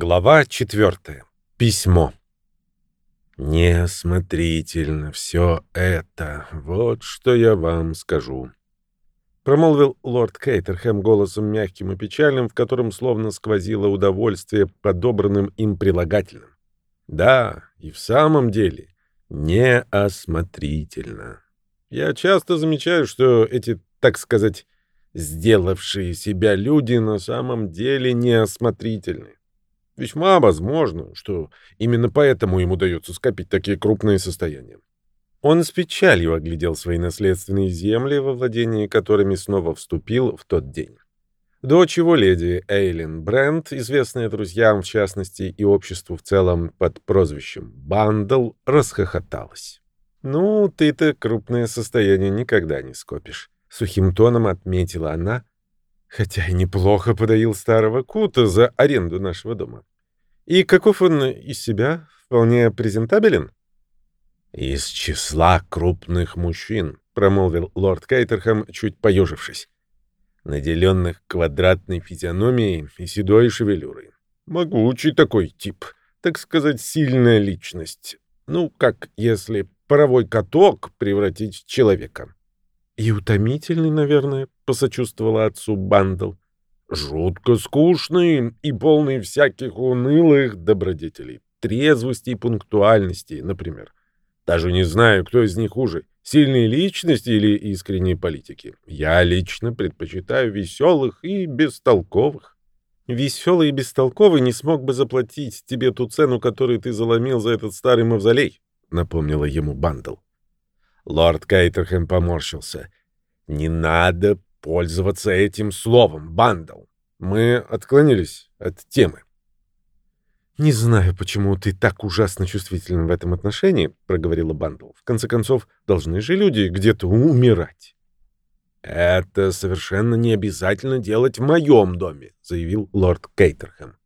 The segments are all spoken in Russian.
Глава четвертая. Письмо. «Неосмотрительно все это, вот что я вам скажу», — промолвил лорд Кейтерхэм голосом мягким и печальным, в котором словно сквозило удовольствие подобранным им прилагательным. «Да, и в самом деле, неосмотрительно. Я часто замечаю, что эти, так сказать, сделавшие себя люди на самом деле неосмотрительны. Весьма возможно, что именно поэтому им удается скопить такие крупные состояния. Он с печалью оглядел свои наследственные земли, во владении которыми снова вступил в тот день. Дочь его, леди Эйлин Брент, известная друзьям в частности и обществу в целом под прозвищем Бандл, расхохоталась. «Ну, ты-то крупное состояние никогда не скопишь», — сухим тоном отметила она, хотя и неплохо подоил старого Кута за аренду нашего дома. И каков он из себя? Вполне презентабелен? Из числа крупных мужчин, промолвил лорд Кейтерхэм, чуть поежившись, наделенных квадратной физиономией и седой шевелюрой. Могучий такой тип, так сказать, сильная личность. Ну, как если паровой каток превратить в человека. И утомительный, наверное, посочувствовала отцу Бандл. Жутко скучный и полный всяких унылых добродетелей. Трезвости и пунктуальности, например. Даже не знаю, кто из них хуже. Сильные личности или искренние политики. Я лично предпочитаю веселых и бестолковых. Веселый и бестолковый не смог бы заплатить тебе ту цену, которую ты заломил за этот старый мавзолей, напомнила ему Бандл. Лорд Кейтерхэм поморщился. «Не надо пользоваться этим словом, Бандл. Мы отклонились от темы». «Не знаю, почему ты так ужасно чувствителен в этом отношении», — проговорила Бандл. «В конце концов, должны же люди где-то умирать». «Это совершенно не обязательно делать в моем доме», — заявил лорд Кейтерхэм.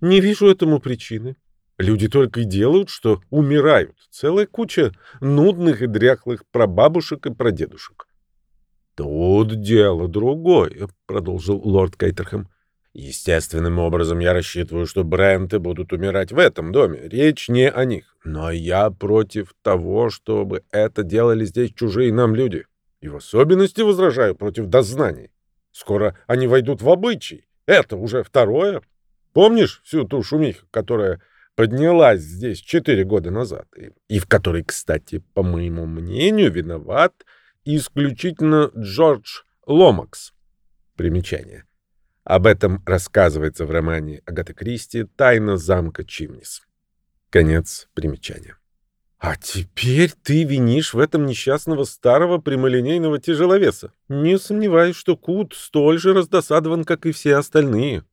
«Не вижу этому причины. Люди только и делают, что умирают. Целая куча нудных и дряхлых прабабушек и прадедушек. «Тут дело другое», — продолжил лорд Кейтерхэм. «Естественным образом я рассчитываю, что Бренты будут умирать в этом доме. Речь не о них. Но я против того, чтобы это делали здесь чужие нам люди. И в особенности возражаю против дознаний. Скоро они войдут в обычай. Это уже второе. Помнишь всю ту шумиху, которая поднялась здесь четыре года назад, и, в которой, кстати, по моему мнению, виноват исключительно Джордж Ломакс. Примечание. Об этом рассказывается в романе Агаты Кристи «Тайна замка Чимнис». Конец примечания. А теперь ты винишь в этом несчастного старого прямолинейного тяжеловеса. Не сомневаюсь, что Кут столь же раздосадован, как и все остальные.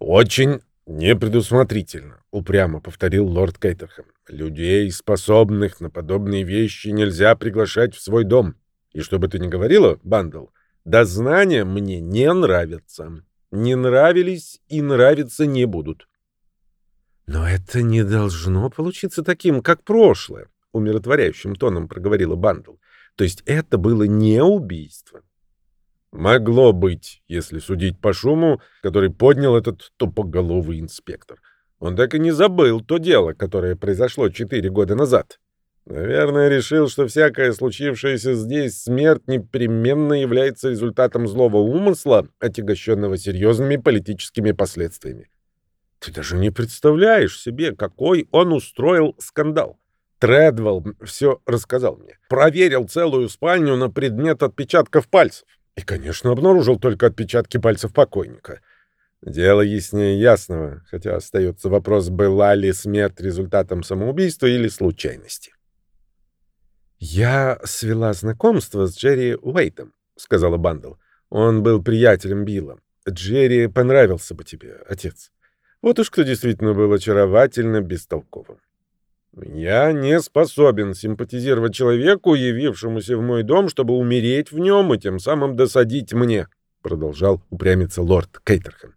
Очень «Непредусмотрительно», — упрямо повторил лорд Кейтерхэм. «Людей, способных на подобные вещи, нельзя приглашать в свой дом. И что бы ты ни говорила, Бандл, дознания мне не нравятся. Не нравились и нравиться не будут». «Но это не должно получиться таким, как прошлое», — умиротворяющим тоном проговорила Бандл. «То есть это было не убийство. Могло быть, если судить по шуму, который поднял этот тупоголовый инспектор. Он так и не забыл то дело, которое произошло четыре года назад. Наверное, решил, что всякая случившаяся здесь смерть непременно является результатом злого умысла, отягощенного серьезными политическими последствиями. Ты даже не представляешь себе, какой он устроил скандал. Тредвелл все рассказал мне. Проверил целую спальню на предмет отпечатков пальцев. И, конечно, обнаружил только отпечатки пальцев покойника. Дело яснее ясного, хотя остается вопрос, была ли смерть результатом самоубийства или случайности. «Я свела знакомство с Джерри Уэйтом», — сказала Бандл. «Он был приятелем Билла. Джерри понравился бы тебе, отец. Вот уж кто действительно был очаровательно бестолковым. Я не способен симпатизировать человеку, явившемуся в мой дом, чтобы умереть в нем и тем самым досадить мне, продолжал упрямиться лорд Кейтерхэм.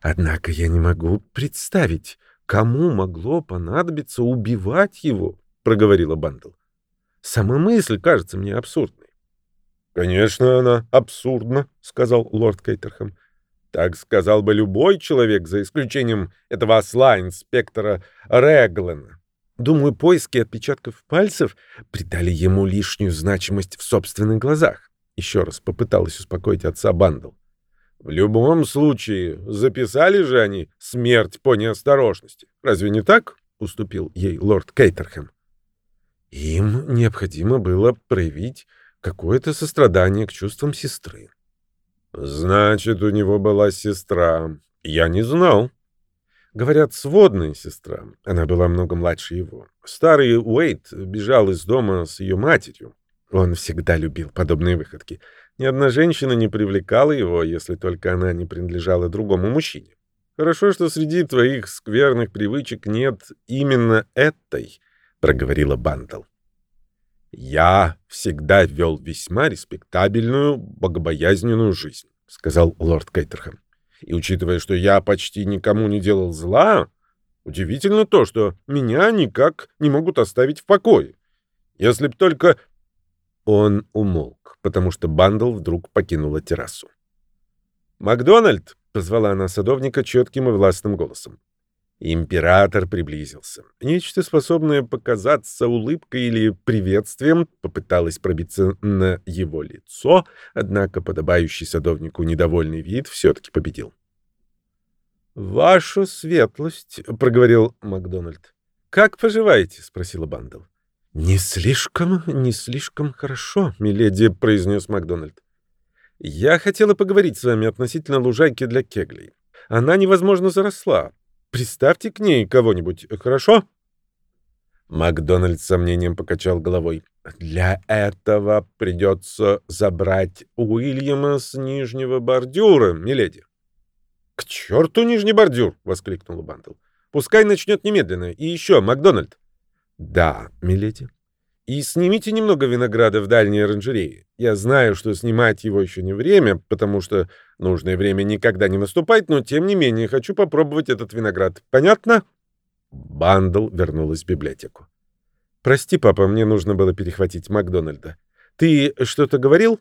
Однако я не могу представить, кому могло понадобиться убивать его, проговорила Бандл. Сама мысль кажется мне абсурдной. Конечно, она абсурдна, сказал лорд Кейтерхэм. Так сказал бы любой человек, за исключением этого осла инспектора Реглена. Думаю, поиски отпечатков пальцев придали ему лишнюю значимость в собственных глазах. Еще раз попыталась успокоить отца Бандл. В любом случае, записали же они смерть по неосторожности. Разве не так? Уступил ей лорд Кейтерхэм. Им необходимо было проявить какое-то сострадание к чувствам сестры. Значит, у него была сестра. Я не знал. Говорят, сводная сестра. Она была много младше его. Старый Уэйт бежал из дома с ее матерью. Он всегда любил подобные выходки. Ни одна женщина не привлекала его, если только она не принадлежала другому мужчине. Хорошо, что среди твоих скверных привычек нет именно этой, проговорила Бандл. Я всегда вел весьма респектабельную, богобоязненную жизнь, сказал лорд Кейтерхэм. И учитывая, что я почти никому не делал зла, удивительно то, что меня никак не могут оставить в покое. Если б только он умолк, потому что Бандл вдруг покинула террасу. «Макдональд!» — позвала она садовника четким и властным голосом. Император приблизился. Нечто, способное показаться улыбкой или приветствием, попыталось пробиться на его лицо, однако подобающий садовнику недовольный вид все-таки победил. «Ваша светлость», — проговорил Макдональд. «Как поживаете?» — спросила Бандл. «Не слишком, не слишком хорошо, миледи», — произнес Макдональд. «Я хотела поговорить с вами относительно лужайки для кеглей. Она невозможно заросла. Приставьте к ней кого-нибудь, хорошо?» Макдональд с сомнением покачал головой. «Для этого придется забрать Уильяма с нижнего бордюра, миледи». «К черту нижний бордюр!» — воскликнул Бандл. «Пускай начнет немедленно. И еще, Макдональд, да, миледи. И снимите немного винограда в дальней оранжерее. Я знаю, что снимать его еще не время, потому что нужное время никогда не наступает, но тем не менее хочу попробовать этот виноград. Понятно? Бандл вернулась в библиотеку. Прости, папа, мне нужно было перехватить Макдональда. Ты что-то говорил?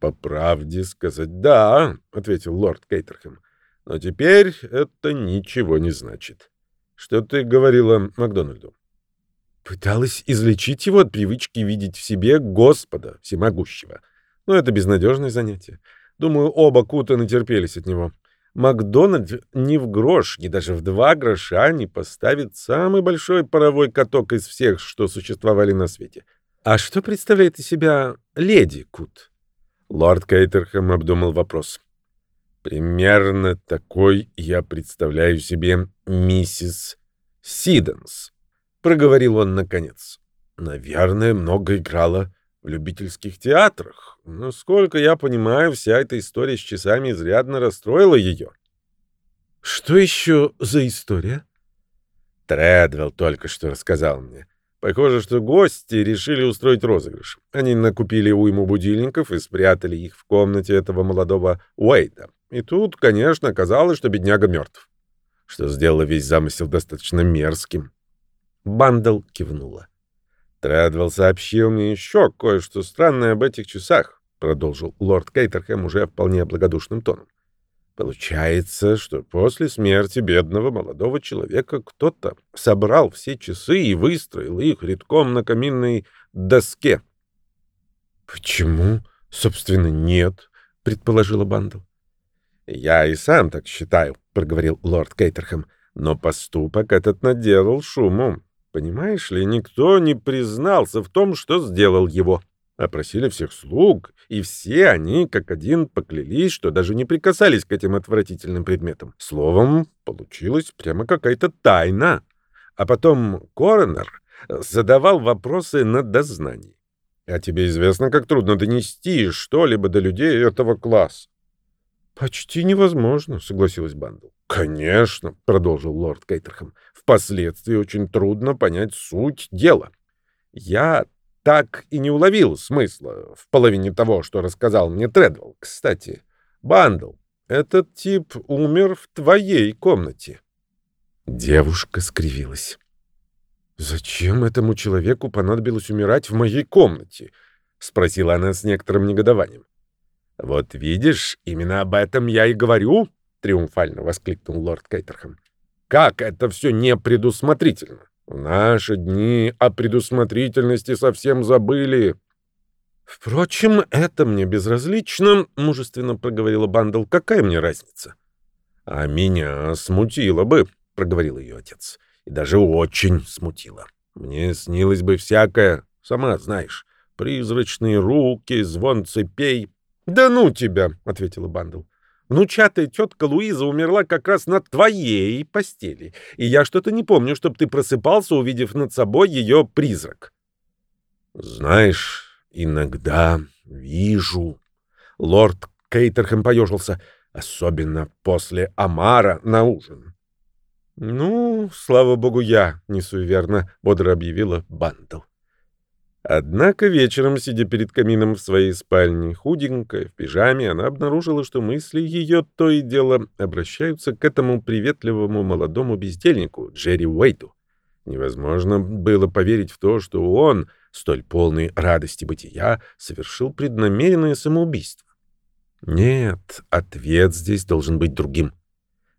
По правде сказать, да, ответил лорд Кейтерхэм. Но теперь это ничего не значит. Что ты говорила Макдональду? Пыталась излечить его от привычки видеть в себе Господа Всемогущего. Но это безнадежное занятие. Думаю, оба Кута натерпелись от него. Макдональд ни в грош, ни даже в два гроша не поставит самый большой паровой каток из всех, что существовали на свете. А что представляет из себя леди Кут? Лорд Кейтерхэм обдумал вопрос. Примерно такой я представляю себе миссис Сиденс проговорил он наконец. Наверное, много играла в любительских театрах. Но, сколько я понимаю, вся эта история с часами изрядно расстроила ее. Что еще за история? Тредвелл только что рассказал мне. Похоже, что гости решили устроить розыгрыш. Они накупили уйму будильников и спрятали их в комнате этого молодого Уэйда. И тут, конечно, оказалось, что бедняга мертв. Что сделало весь замысел достаточно мерзким. Бандл кивнула. «Тредвелл сообщил мне еще кое-что странное об этих часах», — продолжил лорд Кейтерхэм уже вполне благодушным тоном. «Получается, что после смерти бедного молодого человека кто-то собрал все часы и выстроил их рядком на каминной доске». «Почему, собственно, нет?» — предположила Бандл. «Я и сам так считаю», — проговорил лорд Кейтерхэм. «Но поступок этот наделал шуму. Понимаешь ли, никто не признался в том, что сделал его. Опросили всех слуг, и все они, как один, поклялись, что даже не прикасались к этим отвратительным предметам. Словом, получилась прямо какая-то тайна. А потом коронер задавал вопросы на дознании. А тебе известно, как трудно донести что-либо до людей этого класса. «Почти невозможно», — согласилась Бандл. «Конечно», — продолжил лорд Кейтерхэм. «Впоследствии очень трудно понять суть дела. Я так и не уловил смысла в половине того, что рассказал мне Тредвелл. Кстати, Бандл, этот тип умер в твоей комнате». Девушка скривилась. «Зачем этому человеку понадобилось умирать в моей комнате?» — спросила она с некоторым негодованием. «Вот видишь, именно об этом я и говорю», — триумфально воскликнул лорд Кейтерхэм. «Как это все непредусмотрительно! В наши дни о предусмотрительности совсем забыли». «Впрочем, это мне безразлично», — мужественно проговорила Бандл. «Какая мне разница?» «А меня смутило бы», — проговорил ее отец. «И даже очень смутило. Мне снилось бы всякое, сама знаешь. Призрачные руки, звон цепей, «Да ну тебя!» — ответила Бандл. «Внучатая тетка Луиза умерла как раз на твоей постели, и я что-то не помню, чтобы ты просыпался, увидев над собой ее призрак». «Знаешь, иногда вижу...» Лорд Кейтерхэм поежился, особенно после омара на ужин. «Ну, слава богу, я не суеверна», — бодро объявила Бандл. Однако вечером, сидя перед камином в своей спальне, худенькая, в пижаме, она обнаружила, что мысли ее то и дело обращаются к этому приветливому молодому бездельнику, Джерри Уэйту. Невозможно было поверить в то, что он, столь полный радости бытия, совершил преднамеренное самоубийство. Нет, ответ здесь должен быть другим.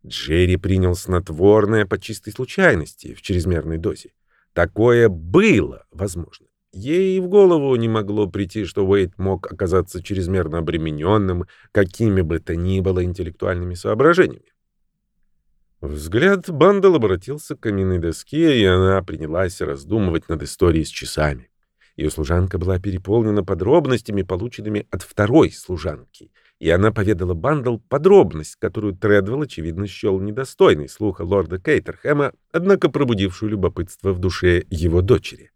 Джерри принял снотворное по чистой случайности в чрезмерной дозе. Такое было возможно. Ей в голову не могло прийти, что Уэйт мог оказаться чрезмерно обремененным какими бы то ни было интеллектуальными соображениями. Взгляд Бандал обратился к каминной доске, и она принялась раздумывать над историей с часами. Ее служанка была переполнена подробностями, полученными от второй служанки, и она поведала Бандал подробность, которую Тредвелл, очевидно, счел недостойной слуха лорда Кейтерхэма, однако пробудившую любопытство в душе его дочери.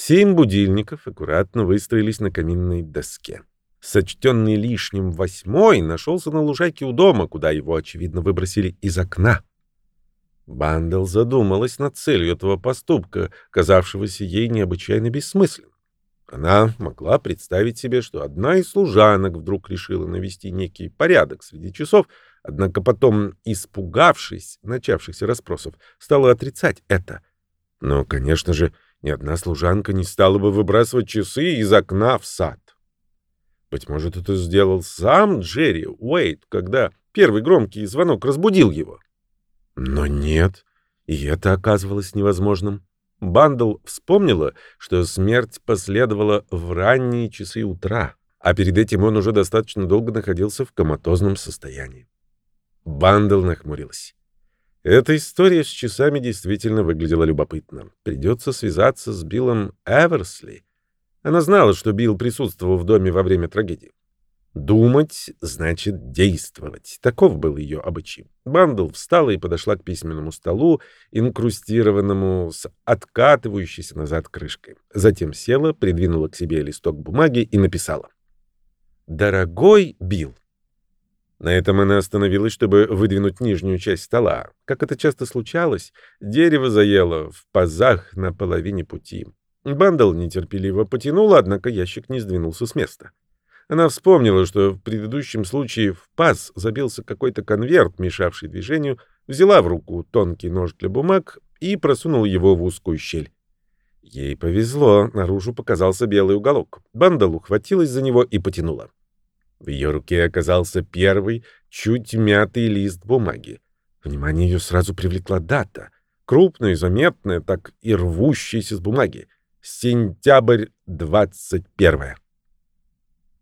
Семь будильников аккуратно выстроились на каминной доске. Сочтенный лишним восьмой нашелся на лужайке у дома, куда его, очевидно, выбросили из окна. Бандел задумалась над целью этого поступка, казавшегося ей необычайно бессмысленным. Она могла представить себе, что одна из служанок вдруг решила навести некий порядок среди часов, однако потом, испугавшись начавшихся расспросов, стала отрицать это. Но, конечно же, ни одна служанка не стала бы выбрасывать часы из окна в сад. Быть может, это сделал сам Джерри Уэйт, когда первый громкий звонок разбудил его. Но нет, и это оказывалось невозможным. Бандл вспомнила, что смерть последовала в ранние часы утра, а перед этим он уже достаточно долго находился в коматозном состоянии. Бандл нахмурилась. Эта история с часами действительно выглядела любопытно. Придется связаться с Биллом Эверсли. Она знала, что Билл присутствовал в доме во время трагедии. Думать значит действовать. Таков был ее обычай. Бандл встала и подошла к письменному столу, инкрустированному с откатывающейся назад крышкой. Затем села, придвинула к себе листок бумаги и написала. «Дорогой Билл, на этом она остановилась, чтобы выдвинуть нижнюю часть стола. Как это часто случалось, дерево заело в пазах на половине пути. Бандл нетерпеливо потянула, однако ящик не сдвинулся с места. Она вспомнила, что в предыдущем случае в паз забился какой-то конверт, мешавший движению, взяла в руку тонкий нож для бумаг и просунула его в узкую щель. Ей повезло, наружу показался белый уголок. Бандал ухватилась за него и потянула. В ее руке оказался первый, чуть мятый лист бумаги. Внимание ее сразу привлекла дата. Крупная, заметная, так и рвущаяся с бумаги. Сентябрь 21.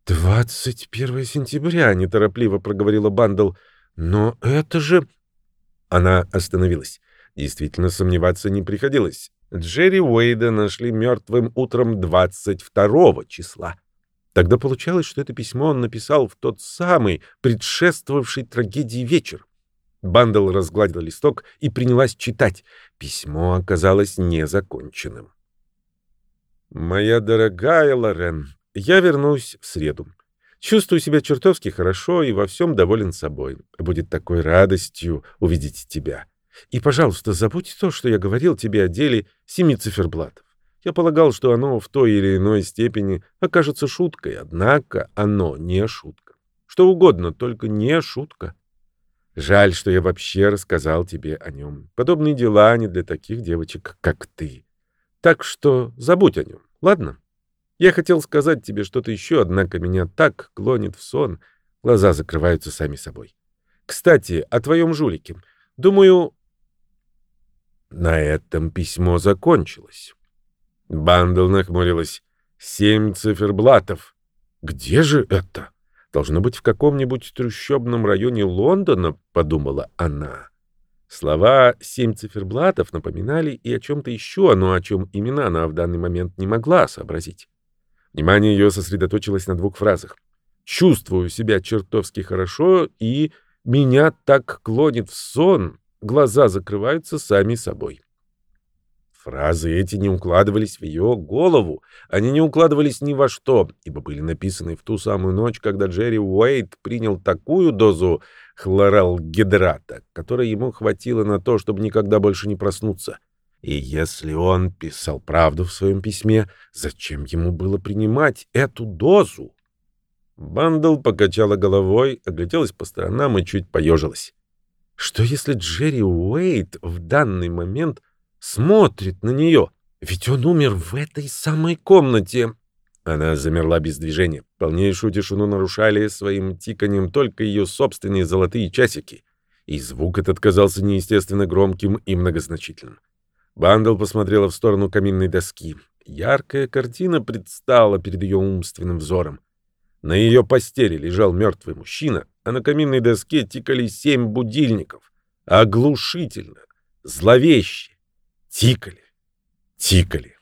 «21 сентября», — неторопливо проговорила Бандл. «Но это же...» Она остановилась. Действительно, сомневаться не приходилось. Джерри Уэйда нашли мертвым утром 22 числа. Тогда получалось, что это письмо он написал в тот самый предшествовавший трагедии вечер. Бандл разгладил листок и принялась читать. Письмо оказалось незаконченным. «Моя дорогая Лорен, я вернусь в среду. Чувствую себя чертовски хорошо и во всем доволен собой. Будет такой радостью увидеть тебя. И, пожалуйста, забудь то, что я говорил тебе о деле семи циферблатов. Я полагал, что оно в той или иной степени окажется шуткой, однако оно не шутка. Что угодно, только не шутка. Жаль, что я вообще рассказал тебе о нем. Подобные дела не для таких девочек, как ты. Так что забудь о нем, ладно? Я хотел сказать тебе что-то еще, однако меня так клонит в сон. Глаза закрываются сами собой. Кстати, о твоем жулике. Думаю, на этом письмо закончилось. Бандл нахмурилась. Семь циферблатов. Где же это? Должно быть в каком-нибудь трущобном районе Лондона, подумала она. Слова «семь циферблатов» напоминали и о чем-то еще, но о чем именно она в данный момент не могла сообразить. Внимание ее сосредоточилось на двух фразах. «Чувствую себя чертовски хорошо» и «Меня так клонит в сон, глаза закрываются сами собой». Фразы эти не укладывались в ее голову, они не укладывались ни во что, ибо были написаны в ту самую ночь, когда Джерри Уэйт принял такую дозу хлоралгидрата, которой ему хватило на то, чтобы никогда больше не проснуться. И если он писал правду в своем письме, зачем ему было принимать эту дозу? Бандл покачала головой, огляделась по сторонам и чуть поежилась. Что если Джерри Уэйт в данный момент смотрит на нее. Ведь он умер в этой самой комнате. Она замерла без движения. Полнейшую тишину нарушали своим тиканьем только ее собственные золотые часики. И звук этот казался неестественно громким и многозначительным. Бандл посмотрела в сторону каминной доски. Яркая картина предстала перед ее умственным взором. На ее постели лежал мертвый мужчина, а на каминной доске тикали семь будильников. Оглушительно, зловеще, Тикали, тикали.